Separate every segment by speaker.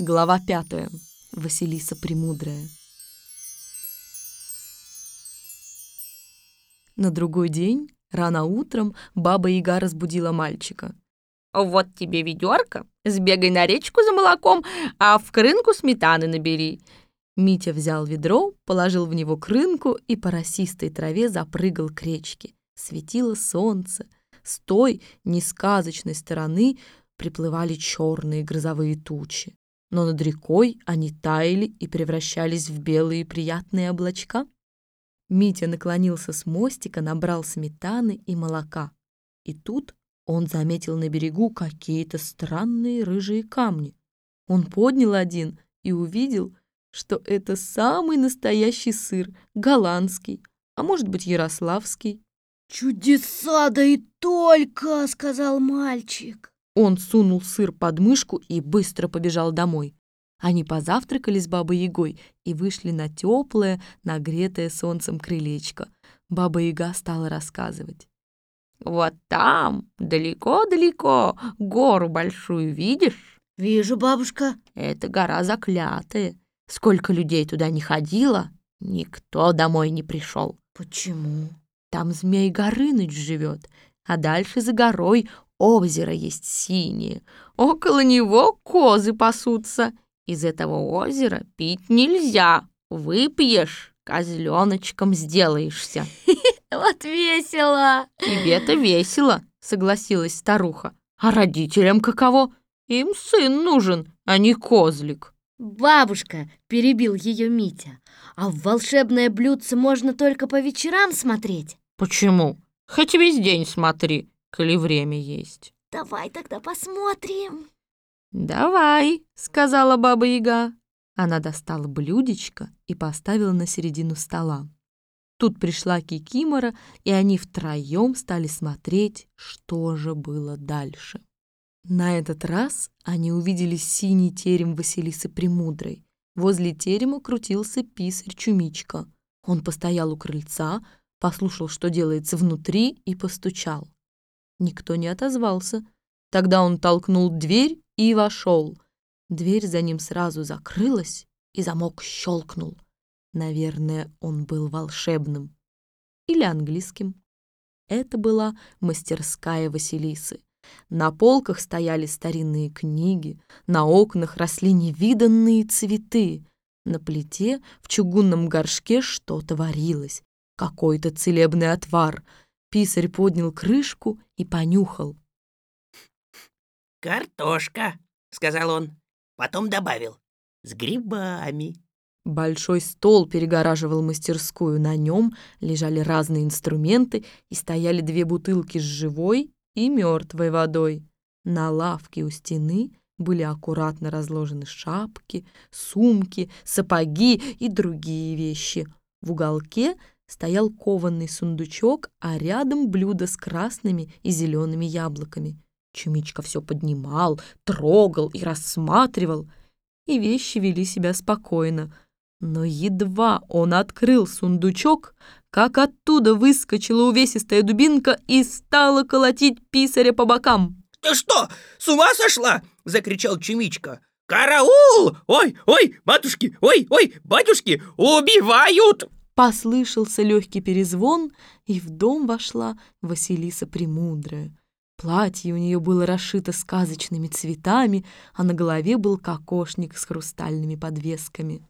Speaker 1: Глава пятая. Василиса Премудрая. На другой день, рано утром, баба Яга разбудила мальчика.
Speaker 2: «Вот тебе ведерко, сбегай на речку за молоком, а в крынку сметаны набери».
Speaker 1: Митя взял ведро, положил в него крынку и по росистой траве запрыгал к речке. Светило солнце. С той несказочной стороны приплывали черные грозовые тучи но над рекой они таяли и превращались в белые приятные облачка. Митя наклонился с мостика, набрал сметаны и молока. И тут он заметил на берегу какие-то странные рыжие камни. Он поднял один и увидел, что это самый настоящий сыр, голландский, а может быть, ярославский.
Speaker 3: «Чудеса, да и только!» — сказал мальчик.
Speaker 1: Он сунул сыр под мышку и быстро побежал домой. Они позавтракали с Бабой Ягой и вышли на теплое, нагретое солнцем крылечко. Баба Яга стала рассказывать.
Speaker 2: «Вот там, далеко-далеко, гору большую видишь?»
Speaker 3: «Вижу, бабушка».
Speaker 2: «Это гора заклятая. Сколько людей туда не ходило, никто домой не пришел».
Speaker 3: «Почему?»
Speaker 2: «Там змей Горыныч живет, а дальше за горой Озеро есть синее, около него козы пасутся. Из этого озера пить нельзя. Выпьешь, козленочком сделаешься.
Speaker 3: Вот весело.
Speaker 2: Тебе-то весело, согласилась старуха. А родителям каково? Им сын нужен, а не козлик.
Speaker 3: Бабушка, перебил ее Митя, а в волшебное блюдце можно только по вечерам смотреть?
Speaker 2: Почему? Хоть весь день смотри коли время есть.
Speaker 3: Давай тогда посмотрим.
Speaker 2: Давай, сказала баба Яга. Она достала блюдечко и поставила на середину стола. Тут пришла Кикимора, и они втроем стали смотреть, что же было дальше. На этот раз они увидели синий терем Василисы Премудрой. Возле терема крутился писарь Чумичка. Он постоял у крыльца, послушал, что делается внутри, и постучал. Никто не отозвался. Тогда он толкнул дверь и вошел. Дверь за ним сразу закрылась, и замок щелкнул. Наверное, он был волшебным. Или английским. Это была мастерская Василисы. На полках стояли старинные книги, на окнах росли невиданные цветы. На плите в чугунном горшке что-то варилось, какой-то целебный отвар — Писарь поднял крышку и понюхал.
Speaker 4: «Картошка», — сказал он. Потом добавил. «С грибами».
Speaker 1: Большой стол перегораживал мастерскую. На нем лежали разные инструменты и стояли две бутылки с живой и мертвой водой. На лавке у стены были аккуратно разложены шапки, сумки, сапоги и другие вещи. В уголке стоял кованный сундучок, а рядом блюдо с красными и зелеными яблоками. Чумичка все поднимал, трогал и рассматривал, и вещи вели себя спокойно. Но едва он открыл сундучок, как оттуда выскочила увесистая дубинка и стала колотить писаря по бокам.
Speaker 4: «Ты что, с ума сошла?» — закричал Чумичка. «Караул! Ой, ой, матушки, ой, ой, батюшки, убивают!»
Speaker 1: Послышался легкий перезвон, и в дом вошла Василиса Премудрая. Платье у нее было расшито сказочными цветами, а на голове был кокошник с хрустальными подвесками.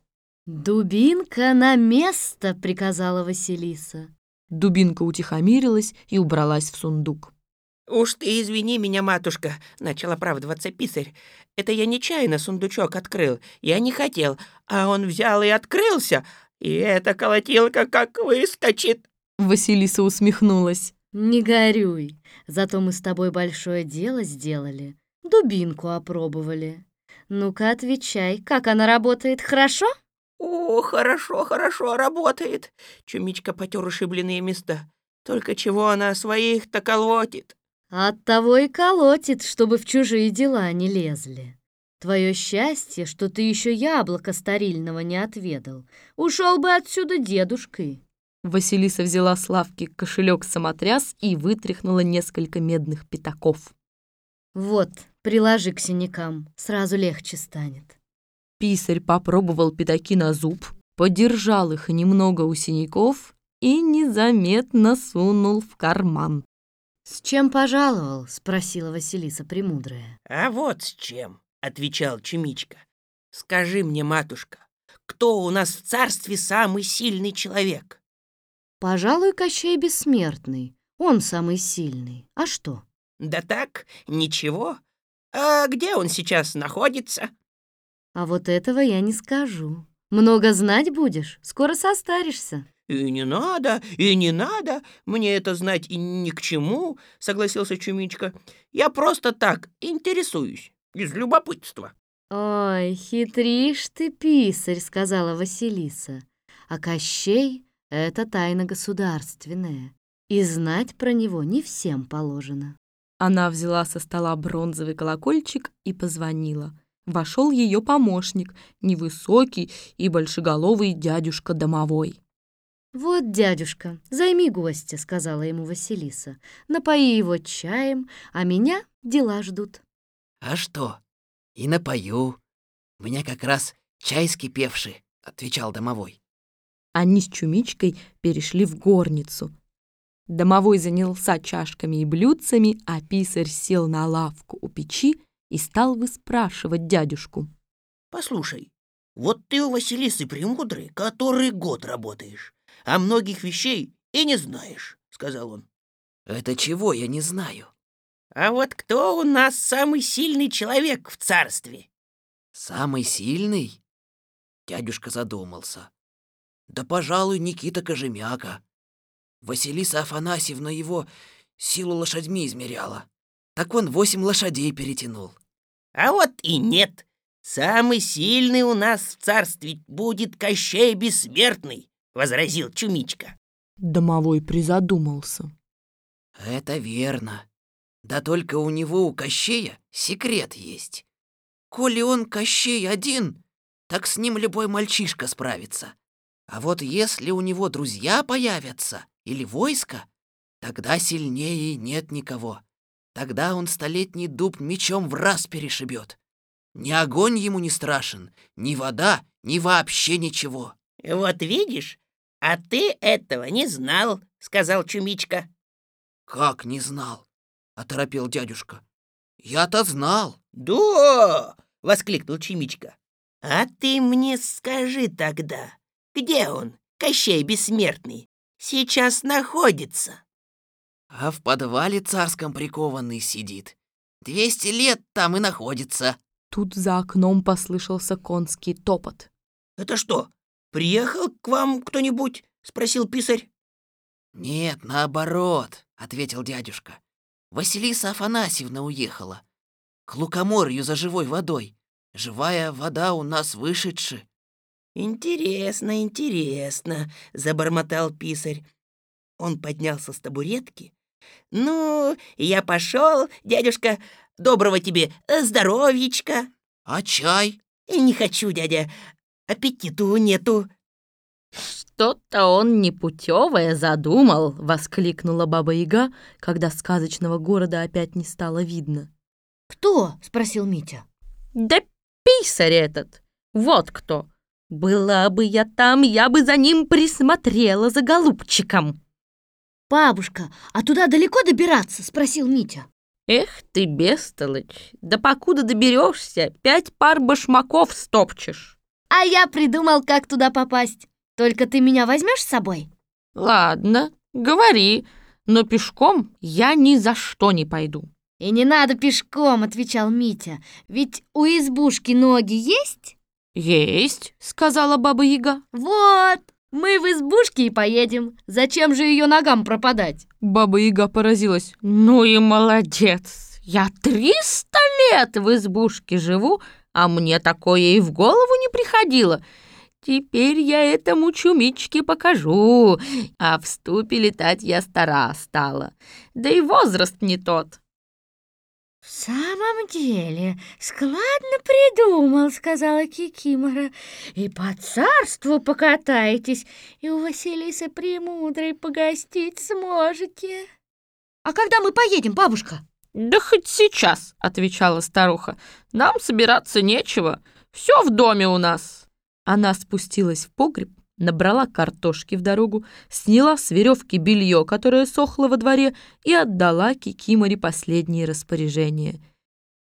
Speaker 3: «Дубинка на место!» — приказала Василиса.
Speaker 1: Дубинка утихомирилась и убралась в сундук.
Speaker 4: «Уж ты извини меня, матушка», — начал оправдываться писарь. «Это я нечаянно сундучок открыл. Я не хотел, а он взял и открылся, и эта колотилка как выскочит!»
Speaker 1: Василиса усмехнулась.
Speaker 3: «Не горюй, зато мы с тобой большое дело сделали. Дубинку опробовали. Ну-ка, отвечай, как она работает, хорошо?»
Speaker 4: «О, хорошо, хорошо работает!» Чумичка потер ушибленные места. «Только чего она своих-то колотит?»
Speaker 3: «Оттого и колотит, чтобы в чужие дела не лезли». Твое счастье, что ты еще яблоко старильного не отведал. Ушел бы отсюда дедушкой.
Speaker 1: Василиса взяла с лавки кошелек-самотряс и вытряхнула несколько медных пятаков.
Speaker 3: Вот, приложи к синякам, сразу легче станет.
Speaker 2: Писарь попробовал пятаки на зуб, подержал их немного у синяков и незаметно сунул в карман.
Speaker 3: «С чем пожаловал?» — спросила Василиса Премудрая.
Speaker 4: «А вот с чем», — отвечал Чумичка. «Скажи мне, матушка, кто у нас в царстве самый сильный человек?»
Speaker 3: «Пожалуй, Кощей Бессмертный. Он самый сильный. А что?»
Speaker 4: «Да так, ничего. А где он сейчас находится?»
Speaker 3: «А вот этого я не скажу. Много знать будешь, скоро состаришься».
Speaker 4: «И не надо, и не надо, мне это знать и ни к чему», — согласился Чумичка. «Я просто так интересуюсь, из любопытства».
Speaker 3: «Ой, хитришь ты, писарь», — сказала Василиса. «А Кощей — это тайна государственная, и знать про него не всем положено».
Speaker 2: Она взяла со стола бронзовый колокольчик и позвонила. Вошел ее помощник, невысокий и большеголовый дядюшка домовой.
Speaker 3: «Вот, дядюшка, займи гостя», — сказала ему Василиса. «Напои его чаем, а меня дела ждут».
Speaker 5: «А что? И напою. У меня как раз чай скипевший», — отвечал домовой.
Speaker 2: Они с Чумичкой перешли в горницу. Домовой занялся чашками и блюдцами, а писарь сел на лавку у печи и стал выспрашивать дядюшку.
Speaker 4: «Послушай, вот ты у Василисы Премудрой который год работаешь а многих вещей и не знаешь», — сказал он.
Speaker 5: «Это чего я не знаю?»
Speaker 4: «А вот кто у нас самый сильный человек в царстве?»
Speaker 5: «Самый сильный?» Дядюшка задумался. «Да, пожалуй, Никита Кожемяка. Василиса Афанасьевна его силу лошадьми измеряла. Так он восемь лошадей перетянул».
Speaker 4: «А вот и нет. Самый сильный у нас в царстве будет Кощей Бессмертный возразил Чумичка.
Speaker 2: Домовой призадумался.
Speaker 5: Это верно. Да только у него, у Кощея, секрет есть. Коли он Кощей один, так с ним любой мальчишка справится. А вот если у него друзья появятся или войско, тогда сильнее нет никого. Тогда он столетний дуб мечом в раз перешибет. Ни огонь ему не страшен, ни вода, ни вообще ничего.
Speaker 4: Вот видишь, «А ты этого не знал», — сказал Чумичка.
Speaker 5: «Как не знал?» — оторопел дядюшка. «Я-то знал».
Speaker 4: «Да!» — воскликнул Чумичка. «А ты мне скажи тогда, где он, Кощей Бессмертный, сейчас находится?»
Speaker 5: «А в подвале царском прикованный сидит. Двести лет там и находится».
Speaker 2: Тут за окном послышался конский топот.
Speaker 4: «Это что, «Приехал к вам кто-нибудь?» — спросил писарь.
Speaker 5: «Нет, наоборот», — ответил дядюшка. «Василиса Афанасьевна уехала. К лукоморью за живой водой. Живая вода у нас вышедши».
Speaker 4: «Интересно, интересно», — забормотал писарь. Он поднялся с табуретки. «Ну, я пошел, дядюшка. Доброго тебе здоровьечка».
Speaker 5: «А чай?»
Speaker 4: «Не хочу, дядя аппетиту нету».
Speaker 2: «Что-то он непутевое задумал!» — воскликнула Баба-Яга, когда сказочного города опять не стало видно.
Speaker 3: «Кто?» — спросил Митя.
Speaker 2: «Да писарь этот! Вот кто! Была бы я там, я бы за ним присмотрела, за голубчиком!»
Speaker 3: «Бабушка, а туда далеко добираться?» — спросил Митя.
Speaker 2: «Эх ты, бестолочь! Да покуда доберешься, пять пар башмаков стопчешь!»
Speaker 3: А я придумал, как туда попасть. Только ты меня возьмешь с собой?
Speaker 2: Ладно, говори, но пешком я ни за что не пойду.
Speaker 3: И не надо пешком, отвечал Митя. Ведь у избушки ноги есть?
Speaker 2: Есть, сказала баба Яга.
Speaker 3: Вот, мы в избушке и поедем. Зачем же ее ногам пропадать?
Speaker 2: Баба Яга поразилась. Ну и молодец. Я триста лет в избушке живу, а мне такое и в голову не приходило. Теперь я этому чумичке покажу, а в ступе летать я стара стала, да и возраст не тот».
Speaker 3: «В самом деле, складно придумал», — сказала Кикимора. «И по царству покатаетесь, и у Василисы Премудрой погостить сможете». «А когда мы поедем, бабушка?»
Speaker 2: «Да хоть сейчас», — отвечала старуха. «Нам собираться нечего.
Speaker 6: Все в доме у нас.
Speaker 2: Она спустилась в погреб, набрала картошки в дорогу, сняла с веревки белье, которое сохло во дворе, и отдала Кикиморе последние распоряжения.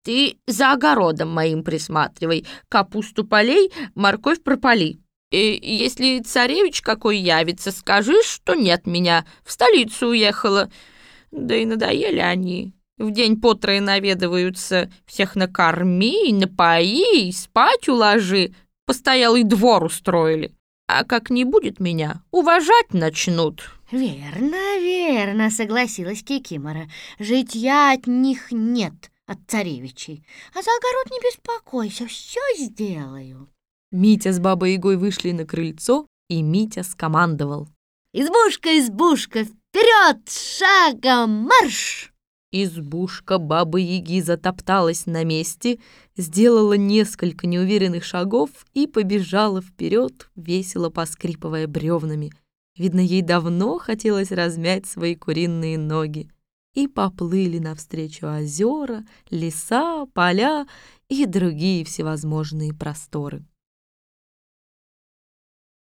Speaker 6: «Ты за огородом моим присматривай, капусту полей, морковь пропали. И если царевич какой явится, скажи, что нет меня, в столицу уехала. Да и надоели они. В день по трое наведываются, всех накорми, напои, спать уложи, постоялый двор устроили. А как не будет меня, уважать начнут».
Speaker 3: «Верно, верно», — согласилась Кикимора. «Житья от них нет, от царевичей. А за огород не беспокойся, все сделаю».
Speaker 2: Митя с бабой Ягой вышли на крыльцо, и Митя скомандовал.
Speaker 3: «Избушка, избушка, вперед, шагом марш!»
Speaker 2: Избушка бабы Яги затопталась на месте, сделала несколько неуверенных шагов и побежала вперед, весело поскрипывая бревнами. Видно, ей давно хотелось размять свои куриные ноги. И поплыли навстречу озера, леса, поля и другие всевозможные просторы.